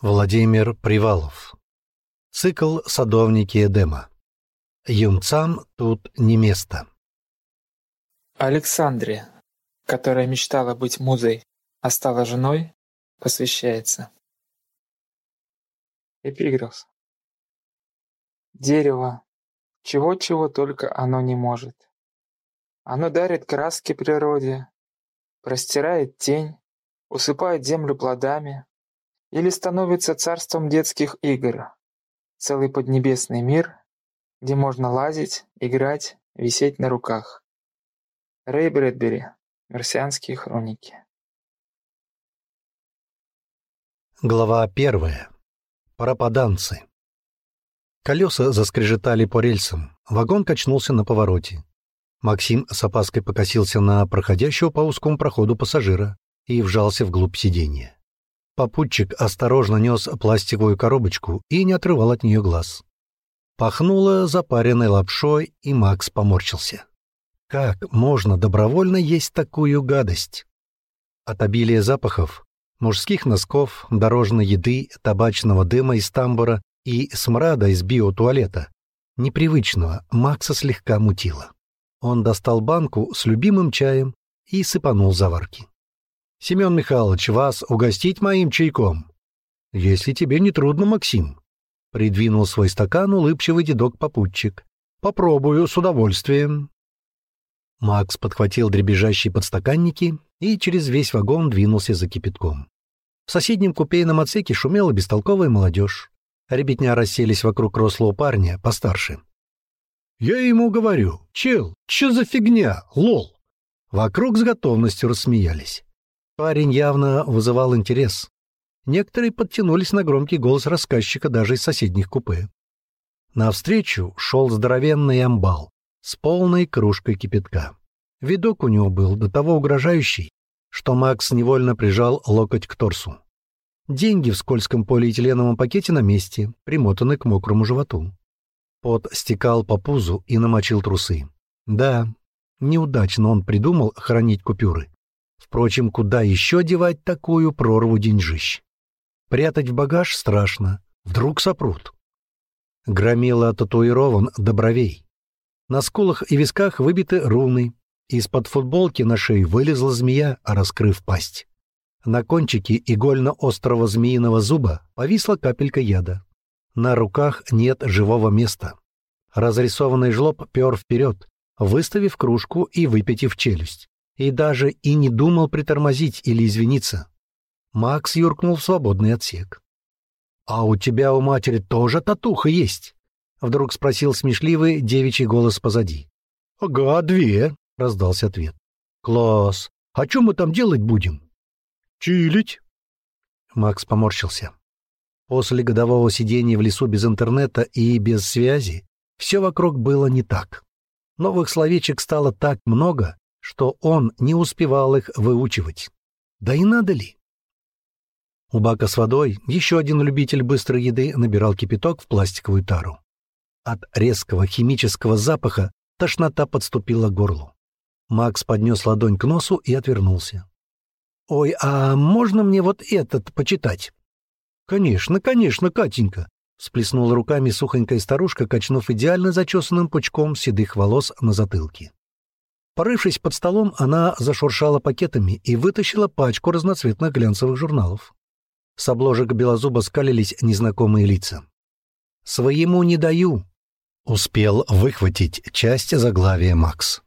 Владимир Привалов. Цикл «Садовники Эдема». Юнцам тут не место. Александре, которая мечтала быть музой, а стала женой, посвящается. Эпиграф. Дерево. Чего-чего только оно не может. Оно дарит краски природе, простирает тень, усыпает землю плодами, или становится царством детских игр. Целый поднебесный мир, где можно лазить, играть, висеть на руках. Рэй Брэдбери. Марсианские хроники. Глава первая. Пропаданцы. Колеса заскрежетали по рельсам, вагон качнулся на повороте. Максим с опаской покосился на проходящего по узкому проходу пассажира и вжался вглубь сиденья. Попутчик осторожно нес пластиковую коробочку и не отрывал от нее глаз. Пахнуло запаренной лапшой, и Макс поморщился. Как можно добровольно есть такую гадость? От обилия запахов, мужских носков, дорожной еды, табачного дыма из тамбура и смрада из биотуалета, непривычного, Макса слегка мутило. Он достал банку с любимым чаем и сыпанул заварки. Семен Михайлович, вас угостить моим чайком?» «Если тебе не трудно, Максим», — придвинул свой стакан улыбчивый дедок-попутчик. «Попробую с удовольствием». Макс подхватил дребезжащие подстаканники и через весь вагон двинулся за кипятком. В соседнем купейном отсеке шумела бестолковая молодежь. Ребятня расселись вокруг рослого парня, постарше. «Я ему говорю, чел, че за фигня, лол?» Вокруг с готовностью рассмеялись. Парень явно вызывал интерес. Некоторые подтянулись на громкий голос рассказчика даже из соседних купе. Навстречу шел здоровенный амбал с полной кружкой кипятка. Видок у него был до того угрожающий, что Макс невольно прижал локоть к торсу. Деньги в скользком полиэтиленовом пакете на месте, примотаны к мокрому животу. Пот стекал по пузу и намочил трусы. Да, неудачно он придумал хранить купюры. Впрочем, куда еще девать такую прорву деньжищ? Прятать в багаж страшно. Вдруг сопрут. Громила татуирован до бровей. На скулах и висках выбиты руны. Из-под футболки на шее вылезла змея, раскрыв пасть. На кончике игольно-острого змеиного зуба повисла капелька яда. На руках нет живого места. Разрисованный жлоб пер вперед, выставив кружку и выпитив челюсть и даже и не думал притормозить или извиниться. Макс юркнул в свободный отсек. «А у тебя у матери тоже татуха есть?» — вдруг спросил смешливый девичий голос позади. «Ага, две», — раздался ответ. «Класс! А что мы там делать будем?» «Чилить!» Макс поморщился. После годового сидения в лесу без интернета и без связи все вокруг было не так. Новых словечек стало так много, что он не успевал их выучивать. Да и надо ли? У бака с водой еще один любитель быстрой еды набирал кипяток в пластиковую тару. От резкого химического запаха тошнота подступила к горлу. Макс поднес ладонь к носу и отвернулся. «Ой, а можно мне вот этот почитать?» «Конечно, конечно, Катенька!» — всплеснула руками сухонькая старушка, качнув идеально зачесанным пучком седых волос на затылке. Порывшись под столом, она зашуршала пакетами и вытащила пачку разноцветных глянцевых журналов. С обложек белозуба скалились незнакомые лица. «Своему не даю», — успел выхватить часть заглавия Макс.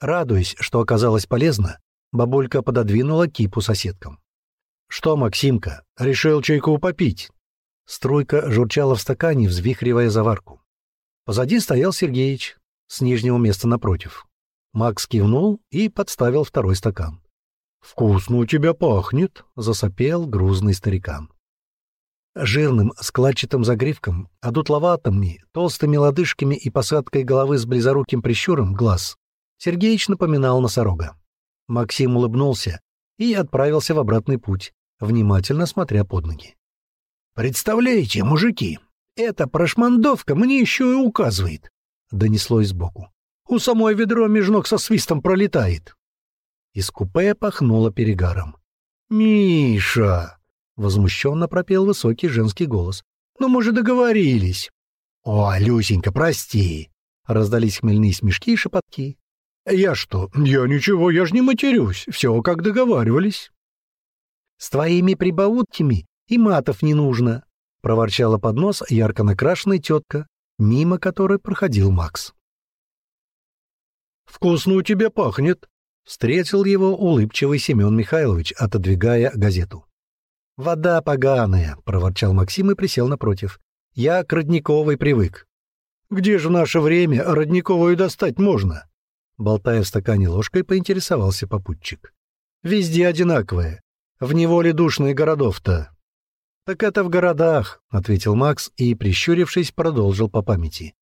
Радуясь, что оказалось полезно, бабулька пододвинула кипу соседкам. «Что, Максимка, решил чайку попить?» Струйка журчала в стакане, взвихривая заварку. Позади стоял Сергеич, с нижнего места напротив. Макс кивнул и подставил второй стакан. «Вкусно у тебя пахнет», — засопел грузный старикан. Жирным, складчатым загривком, одутловатыми, толстыми лодыжками и посадкой головы с близоруким прищуром глаз Сергеич напоминал носорога. Максим улыбнулся и отправился в обратный путь, внимательно смотря под ноги. «Представляете, мужики, эта прошмандовка мне еще и указывает», — донеслось сбоку. У самой ведро меж ног со свистом пролетает. Из купе пахнуло перегаром. «Миша!» — возмущенно пропел высокий женский голос. «Ну, мы же договорились!» «О, Люсенька, прости!» — раздались хмельные смешки и шепотки. «Я что? Я ничего, я ж не матерюсь. Все, как договаривались». «С твоими прибаутками и матов не нужно», — проворчала под нос ярко накрашенная тетка, мимо которой проходил Макс. Вкусно у тебя пахнет!» — встретил его улыбчивый Семен Михайлович, отодвигая газету. «Вода поганая!» — проворчал Максим и присел напротив. «Я к родниковой привык». «Где же в наше время родниковую достать можно?» Болтая в стакане ложкой, поинтересовался попутчик. «Везде одинаковое. В неволе душные городов-то». «Так это в городах», — ответил Макс и, прищурившись, продолжил по памяти.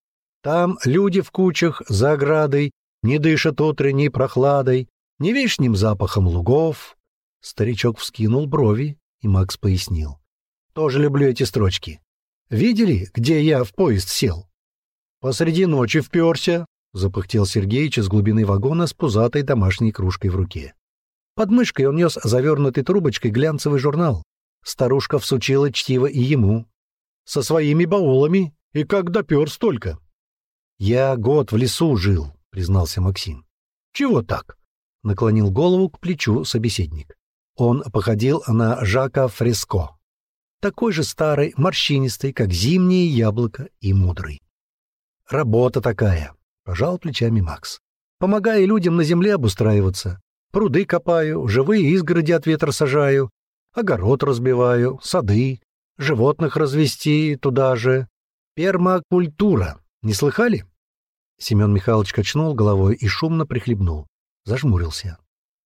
«Там люди в кучах, за оградой, не дышат утренней прохладой, ни вишним запахом лугов. Старичок вскинул брови, и Макс пояснил. Тоже люблю эти строчки. Видели, где я в поезд сел? Посреди ночи вперся, запыхтел Сергеич из глубины вагона с пузатой домашней кружкой в руке. Под мышкой он нес завернутый трубочкой глянцевый журнал. Старушка всучила чтиво и ему. «Со своими баулами? И как допер столько?» «Я год в лесу жил», признался Максим. «Чего так?» — наклонил голову к плечу собеседник. Он походил на Жака Фреско. Такой же старый, морщинистый, как зимнее яблоко, и мудрый. «Работа такая», — пожал плечами Макс. «Помогаю людям на земле обустраиваться. Пруды копаю, живые изгороди от ветра сажаю, огород разбиваю, сады, животных развести туда же. Пермакультура. Не слыхали?» Семен Михайлович качнул головой и шумно прихлебнул. Зажмурился.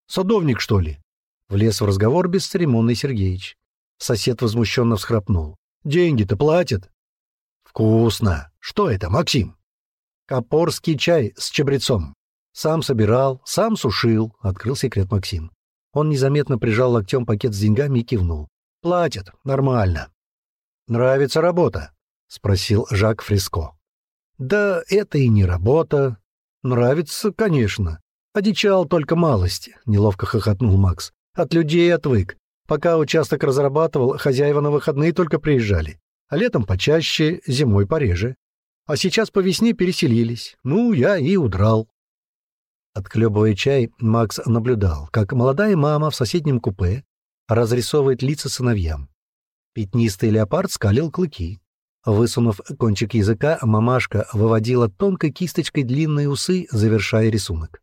«Садовник, что ли?» Влез в разговор бесцеремонный Сергеич. Сосед возмущенно всхрапнул. «Деньги-то платят!» «Вкусно! Что это, Максим?» «Копорский чай с чабрецом. Сам собирал, сам сушил», — открыл секрет Максим. Он незаметно прижал локтем пакет с деньгами и кивнул. «Платят. Нормально». «Нравится работа?» — спросил Жак Фриско. Да это и не работа. Нравится, конечно. Одичал только малость, неловко хохотнул Макс. От людей отвык. Пока участок разрабатывал, хозяева на выходные только приезжали. А летом почаще, зимой пореже. А сейчас по весне переселились. Ну, я и удрал. Отклёбывая чай, Макс наблюдал, как молодая мама в соседнем купе разрисовывает лица сыновьям. Пятнистый леопард скалил клыки. Высунув кончик языка, мамашка выводила тонкой кисточкой длинные усы, завершая рисунок.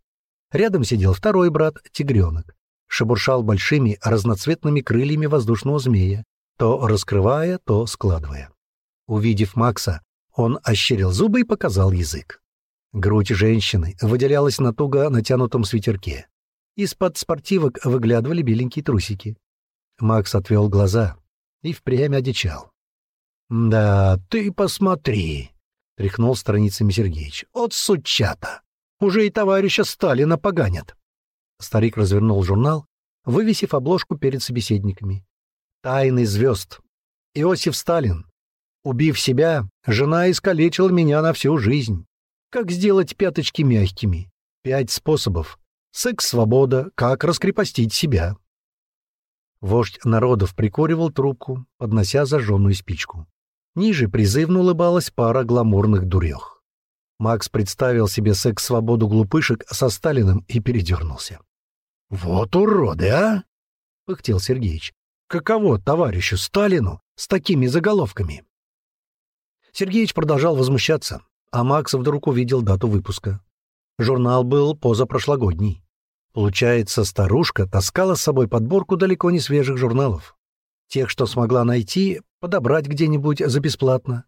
Рядом сидел второй брат, тигренок. Шебуршал большими разноцветными крыльями воздушного змея, то раскрывая, то складывая. Увидев Макса, он ощерил зубы и показал язык. Грудь женщины выделялась на туго натянутом свитерке. Из-под спортивок выглядывали беленькие трусики. Макс отвел глаза и впрямь одичал. «Да ты посмотри!» — тряхнул страницами Сергеич. «От сучата! Уже и товарища Сталина поганят!» Старик развернул журнал, вывесив обложку перед собеседниками. «Тайны звезд. Иосиф Сталин. Убив себя, жена искалечила меня на всю жизнь. Как сделать пяточки мягкими? Пять способов. Секс-свобода. Как раскрепостить себя?» Вождь народов прикуривал трубку, поднося зажженную спичку. Ниже призывно улыбалась пара гламурных дурех. Макс представил себе секс-свободу глупышек со Сталиным и передернулся. «Вот уроды, а!» — пыхтел Сергеич. «Каково товарищу Сталину с такими заголовками?» Сергеич продолжал возмущаться, а Макс вдруг увидел дату выпуска. Журнал был позапрошлогодний. Получается, старушка таскала с собой подборку далеко не свежих журналов. Тех, что смогла найти, подобрать где-нибудь за бесплатно.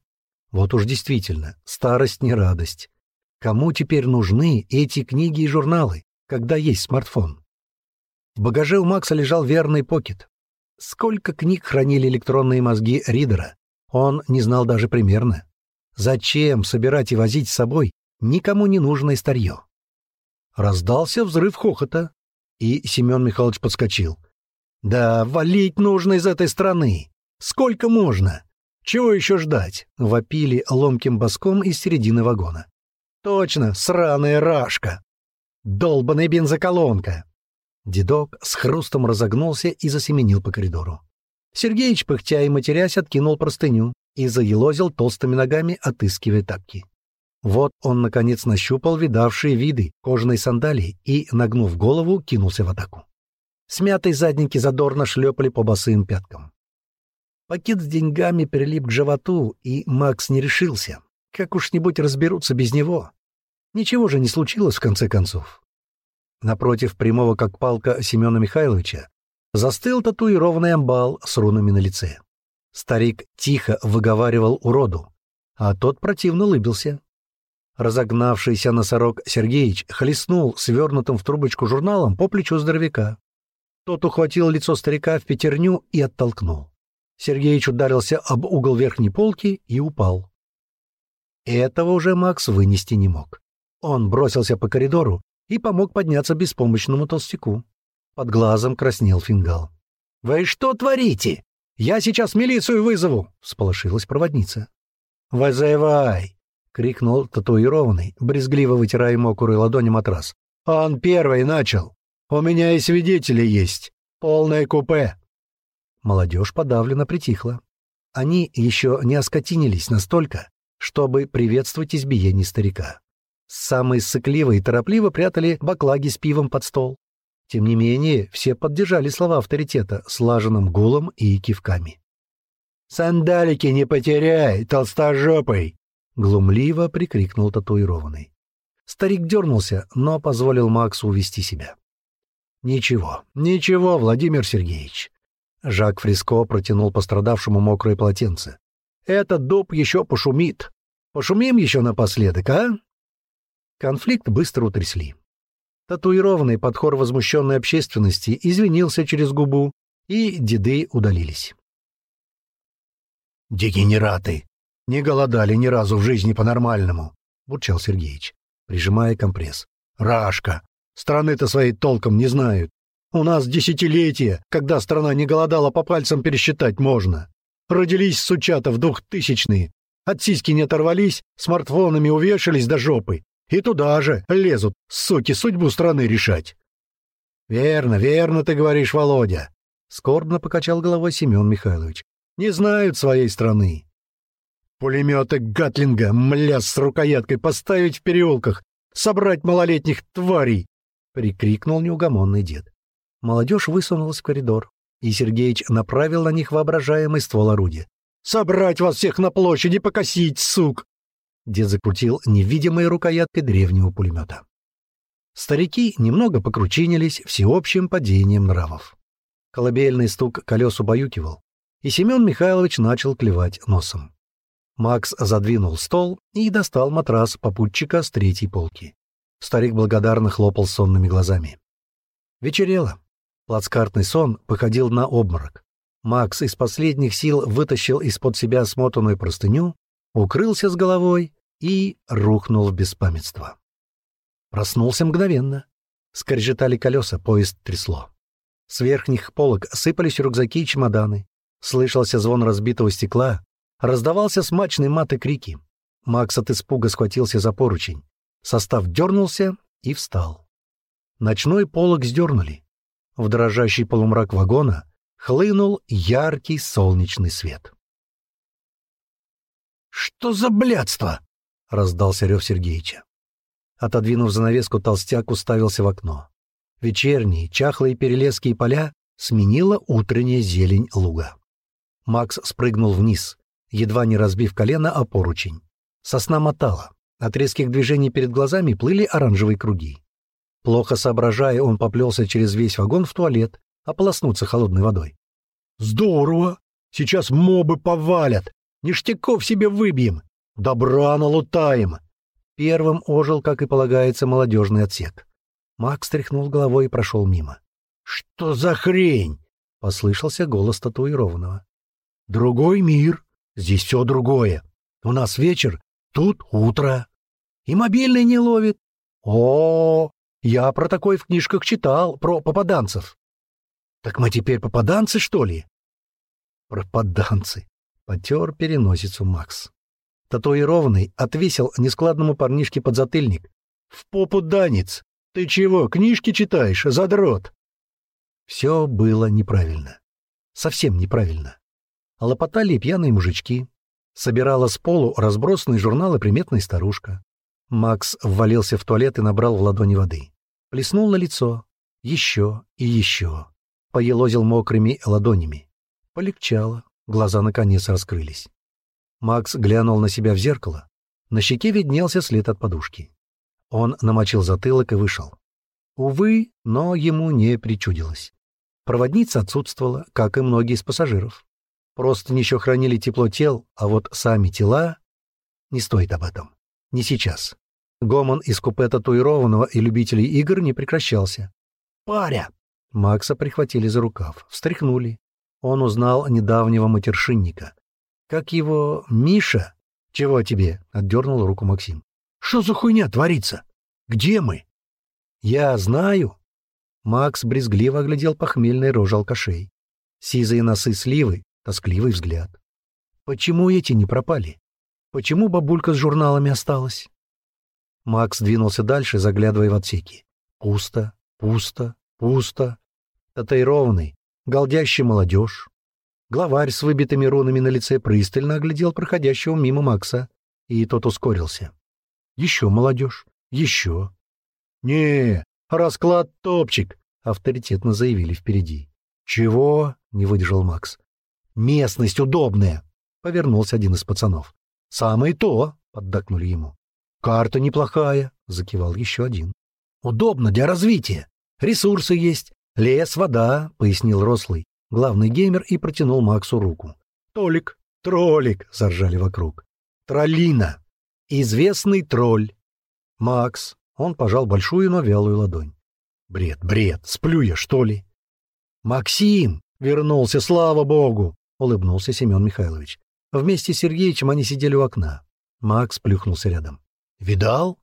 Вот уж действительно, старость не радость. Кому теперь нужны эти книги и журналы, когда есть смартфон? В багаже у Макса лежал верный покет. Сколько книг хранили электронные мозги Ридера, он не знал даже примерно. Зачем собирать и возить с собой никому не нужное старье? Раздался взрыв хохота, и Семен Михайлович подскочил. «Да, валить нужно из этой страны! Сколько можно? Чего еще ждать?» — вопили ломким боском из середины вагона. «Точно, сраная рашка! долбаная бензоколонка!» Дедок с хрустом разогнулся и засеменил по коридору. Сергеич, пыхтя и матерясь, откинул простыню и заелозил толстыми ногами, отыскивая тапки. Вот он, наконец, нащупал видавшие виды кожаной сандалии и, нагнув голову, кинулся в атаку. Смятые задники задорно шлепали по босым пяткам. Пакет с деньгами прилип к животу, и Макс не решился. Как уж-нибудь разберутся без него. Ничего же не случилось, в конце концов. Напротив прямого, как палка, Семена Михайловича застыл татуированный амбал с рунами на лице. Старик тихо выговаривал уроду, а тот противно улыбился. Разогнавшийся носорог Сергеич хлестнул свернутым в трубочку журналом по плечу здоровяка. Тот ухватил лицо старика в пятерню и оттолкнул. Сергеич ударился об угол верхней полки и упал. Этого уже Макс вынести не мог. Он бросился по коридору и помог подняться беспомощному толстяку. Под глазом краснел фингал. «Вы что творите? Я сейчас милицию вызову!» — всполошилась проводница. «Вызывай!» — крикнул татуированный, брезгливо вытирая мокрую ладони матрас. «Он первый начал! У меня и свидетели есть! Полное купе!» Молодежь подавленно притихла. Они еще не оскотинились настолько, чтобы приветствовать избиение старика. Самые сыкливые торопливо прятали баклаги с пивом под стол. Тем не менее, все поддержали слова авторитета слаженным гулом и кивками. «Сандалики не потеряй, толстожопый!» — глумливо прикрикнул татуированный. Старик дернулся, но позволил Максу увести себя. «Ничего, ничего, Владимир Сергеевич. Жак Фриско протянул пострадавшему мокрое полотенце. «Этот дуб еще пошумит. Пошумим еще напоследок, а?» Конфликт быстро утрясли. Татуированный под хор возмущенной общественности извинился через губу, и деды удалились. «Дегенераты! Не голодали ни разу в жизни по-нормальному!» — бурчал Сергеич, прижимая компресс. «Рашка! Страны-то своей толком не знают! У нас десятилетие, когда страна не голодала, по пальцам пересчитать можно. Родились сучата в двухтысячные. От сиськи не оторвались, смартфонами увешались до жопы. И туда же лезут, суки, судьбу страны решать. «Верно, верно ты говоришь, Володя», — скорбно покачал головой Семен Михайлович. «Не знают своей страны». «Пулеметы Гатлинга, мля, с рукояткой поставить в переулках, собрать малолетних тварей!» — прикрикнул неугомонный дед. Молодежь высунулась в коридор, и Сергеич направил на них воображаемый ствол орудия. «Собрать вас всех на площади, покосить, сук!» Дед закрутил невидимой рукояткой древнего пулемета. Старики немного покручинились всеобщим падением нравов. Колыбельный стук колес убаюкивал, и Семен Михайлович начал клевать носом. Макс задвинул стол и достал матрас попутчика с третьей полки. Старик благодарно хлопал сонными глазами. Вечерело. Плацкартный сон походил на обморок. Макс из последних сил вытащил из-под себя смотанную простыню, укрылся с головой и рухнул в беспамятство. Проснулся мгновенно. Скоржетали колеса, поезд трясло. С верхних полок сыпались рюкзаки и чемоданы. Слышался звон разбитого стекла. Раздавался смачный мат и крики. Макс от испуга схватился за поручень. Состав дернулся и встал. Ночной полог сдернули в дрожащий полумрак вагона хлынул яркий солнечный свет. «Что за блядство?» — раздался рев Сергеича. Отодвинув занавеску, толстяк уставился в окно. Вечерние, чахлые перелески и поля сменила утренняя зелень луга. Макс спрыгнул вниз, едва не разбив колено о поручень. Сосна мотала. От резких движений перед глазами плыли оранжевые круги. Плохо соображая, он поплелся через весь вагон в туалет, ополоснуться холодной водой. «Здорово! Сейчас мобы повалят! Ништяков себе выбьем! Добра налутаем!» Первым ожил, как и полагается, молодежный отсек. Макс тряхнул головой и прошел мимо. «Что за хрень?» — послышался голос татуированного. «Другой мир. Здесь все другое. У нас вечер, тут утро. И мобильный не ловит. О, -о, -о я про такое в книжках читал, про попаданцев. Так мы теперь попаданцы, что ли? Пропаданцы. Потер переносицу Макс. Татуированный отвесил нескладному парнишке подзатыльник. В попу данец! Ты чего, книжки читаешь, задрот? Все было неправильно. Совсем неправильно. Лопотали пьяные мужички. Собирала с полу разбросанные журналы приметная старушка. Макс ввалился в туалет и набрал в ладони воды. Плеснул на лицо. Еще и еще. Поелозил мокрыми ладонями. Полегчало. Глаза наконец раскрылись. Макс глянул на себя в зеркало. На щеке виднелся след от подушки. Он намочил затылок и вышел. Увы, но ему не причудилось. Проводница отсутствовала, как и многие из пассажиров. Просто еще хранили тепло тел, а вот сами тела... Не стоит об этом. Не сейчас. Гомон из купе татуированного и любителей игр не прекращался. «Паря!» Макса прихватили за рукав, встряхнули. Он узнал недавнего матершинника. «Как его... Миша?» «Чего тебе?» — отдернул руку Максим. «Что за хуйня творится? Где мы?» «Я знаю!» Макс брезгливо оглядел похмельные рожи алкашей. Сизые носы сливы, тоскливый взгляд. «Почему эти не пропали? Почему бабулька с журналами осталась? Макс двинулся дальше, заглядывая в отсеки. Пусто, пусто, пусто. Татуированный, голдящий молодежь. Главарь с выбитыми рунами на лице пристально оглядел проходящего мимо Макса, и тот ускорился. Еще молодежь, еще. Не, расклад топчик, авторитетно заявили впереди. Чего? не выдержал Макс. Местность удобная, повернулся один из пацанов. «Самое то!» — поддакнули ему. «Карта неплохая!» — закивал еще один. «Удобно для развития. Ресурсы есть. Лес, вода», — пояснил рослый, главный геймер, и протянул Максу руку. «Толик! Троллик!» — заржали вокруг. «Троллина! Известный тролль!» «Макс!» — он пожал большую, но вялую ладонь. «Бред, бред! Сплю я, что ли?» «Максим! Вернулся, слава богу!» — улыбнулся Семен Михайлович. Вместе с Сергеичем они сидели у окна. Макс плюхнулся рядом. «Видал?»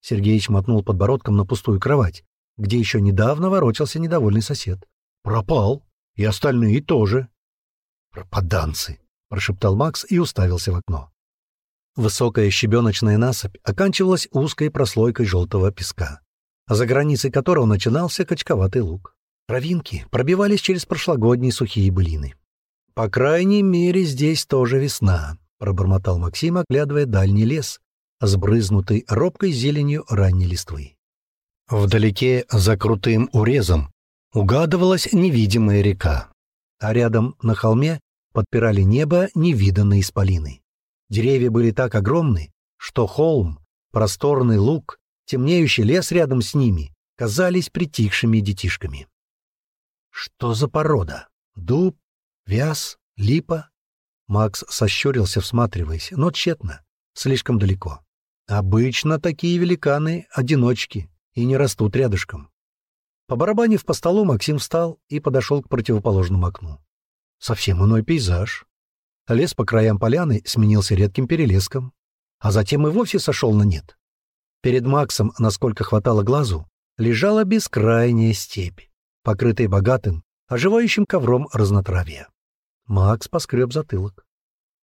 Сергеич мотнул подбородком на пустую кровать, где еще недавно ворочался недовольный сосед. «Пропал. И остальные тоже». «Пропаданцы!» — прошептал Макс и уставился в окно. Высокая щебеночная насыпь оканчивалась узкой прослойкой желтого песка, за границей которого начинался качковатый луг. Травинки пробивались через прошлогодние сухие былины. «По крайней мере, здесь тоже весна», — пробормотал Максим, оглядывая дальний лес, сбрызнутый робкой зеленью ранней листвы. Вдалеке, за крутым урезом, угадывалась невидимая река, а рядом, на холме, подпирали небо невиданные исполины. Деревья были так огромны, что холм, просторный луг, темнеющий лес рядом с ними казались притихшими детишками. Что за порода? Дуб, Вяз, Липа? Макс сощурился, всматриваясь, но тщетно. Слишком далеко. Обычно такие великаны — одиночки и не растут рядышком. По барабане в столу, Максим встал и подошел к противоположному окну. Совсем иной пейзаж. Лес по краям поляны сменился редким перелеском, а затем и вовсе сошел на нет. Перед Максом, насколько хватало глазу, лежала бескрайняя степь, покрытая богатым, оживающим ковром разнотравья. Макс поскреб затылок.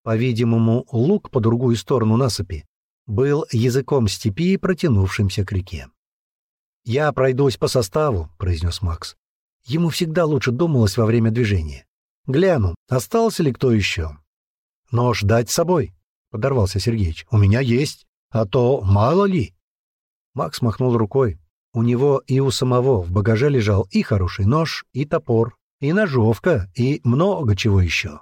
По-видимому, лук по другую сторону насыпи был языком степи, протянувшимся к реке. «Я пройдусь по составу», — произнес Макс. Ему всегда лучше думалось во время движения. «Гляну, остался ли кто еще?» «Но ждать с собой», — подорвался Сергеич. «У меня есть, а то мало ли». Макс махнул рукой. У него и у самого в багаже лежал и хороший нож, и топор, и ножовка, и много чего еще.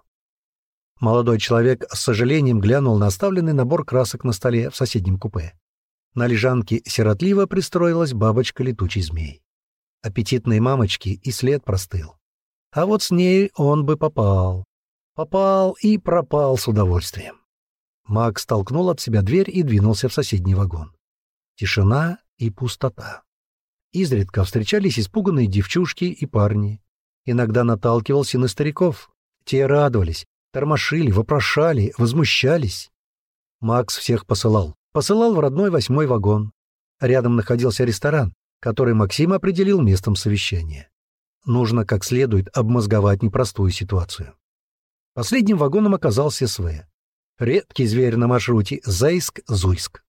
Молодой человек с сожалением глянул на оставленный набор красок на столе в соседнем купе. На лежанке сиротливо пристроилась бабочка летучий змей. Аппетитной мамочки и след простыл. А вот с ней он бы попал. Попал и пропал с удовольствием. Макс толкнул от себя дверь и двинулся в соседний вагон. Тишина и пустота. Изредка встречались испуганные девчушки и парни. Иногда наталкивался на стариков. Те радовались, тормошили, вопрошали, возмущались. Макс всех посылал. Посылал в родной восьмой вагон. Рядом находился ресторан, который Максим определил местом совещания. Нужно как следует обмозговать непростую ситуацию. Последним вагоном оказался СВ. Редкий зверь на маршруте Зайск-Зуйск.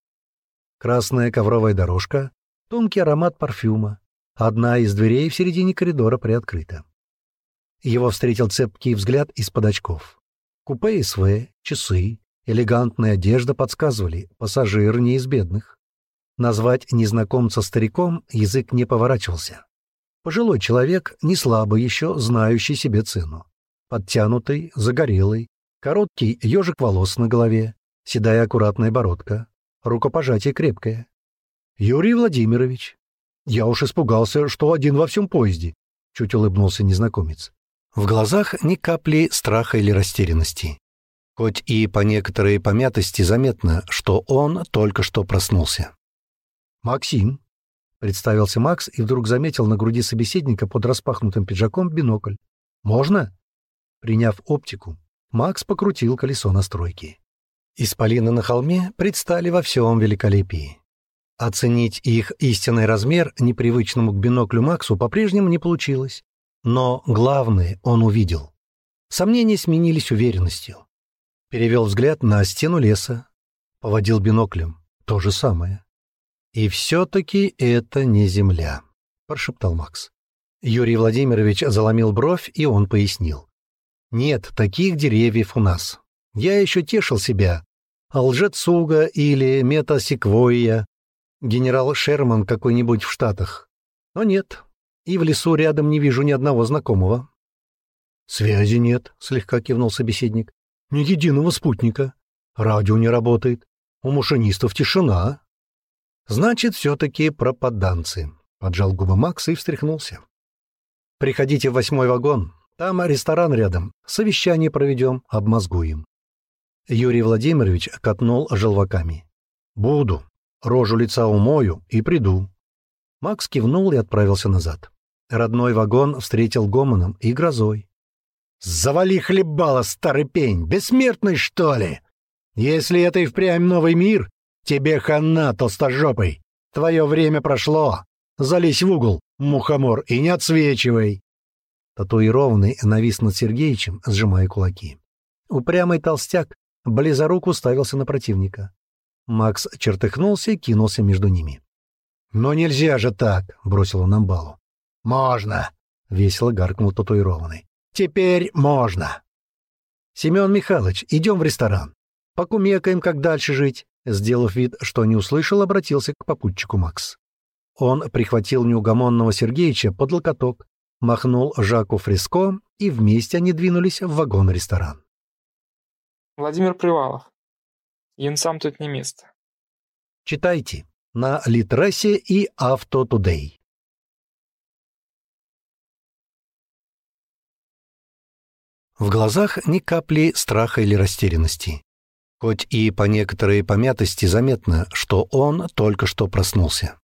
Красная ковровая дорожка, тонкий аромат парфюма. Одна из дверей в середине коридора приоткрыта. Его встретил цепкий взгляд из-под очков. Купе СВ, часы, элегантная одежда подсказывали, пассажир не из бедных. Назвать незнакомца стариком язык не поворачивался. Пожилой человек, не слабо еще знающий себе цену. Подтянутый, загорелый, короткий ежик волос на голове, седая аккуратная бородка, рукопожатие крепкое. «Юрий Владимирович!» «Я уж испугался, что один во всем поезде», — чуть улыбнулся незнакомец. В глазах ни капли страха или растерянности. Хоть и по некоторой помятости заметно, что он только что проснулся. «Максим», — представился Макс и вдруг заметил на груди собеседника под распахнутым пиджаком бинокль. «Можно?» Приняв оптику, Макс покрутил колесо настройки. Исполины на холме предстали во всем великолепии. Оценить их истинный размер непривычному к биноклю Максу по-прежнему не получилось, но главное он увидел. Сомнения сменились уверенностью. Перевел взгляд на стену леса. Поводил биноклем. То же самое. «И все-таки это не земля», — прошептал Макс. Юрий Владимирович заломил бровь, и он пояснил. «Нет таких деревьев у нас. Я еще тешил себя. Лжецуга или метасеквойя. Генерал Шерман какой-нибудь в Штатах. Но нет, и в лесу рядом не вижу ни одного знакомого». «Связи нет», — слегка кивнул собеседник. «Ни единого спутника. Радио не работает. У машинистов тишина». «Значит, все-таки пропаданцы», — поджал губы Макс и встряхнулся. «Приходите в восьмой вагон. Там ресторан рядом. Совещание проведем, обмозгуем». Юрий Владимирович катнул желваками. «Буду. Рожу лица умою и приду». Макс кивнул и отправился назад. Родной вагон встретил гомоном и грозой. «Завали хлебало, старый пень! Бессмертный, что ли? Если это и впрямь новый мир, тебе хана, толстожопый! Твое время прошло! Залезь в угол, мухомор, и не отсвечивай!» Татуированный навис над Сергеичем, сжимая кулаки. Упрямый толстяк близорук уставился на противника. Макс чертыхнулся и кинулся между ними. «Но нельзя же так!» — бросил он Амбалу. «Можно!» — весело гаркнул татуированный. «Теперь можно!» «Семен Михайлович, идем в ресторан. Покумекаем, как дальше жить!» Сделав вид, что не услышал, обратился к попутчику Макс. Он прихватил неугомонного Сергеича под локоток, махнул Жаку Фриско, и вместе они двинулись в вагон-ресторан. «Владимир Привалов. Юнцам тут не место». Читайте на Литресе и Авто Автотудей. В глазах ни капли страха или растерянности. Хоть и по некоторой помятости заметно, что он только что проснулся.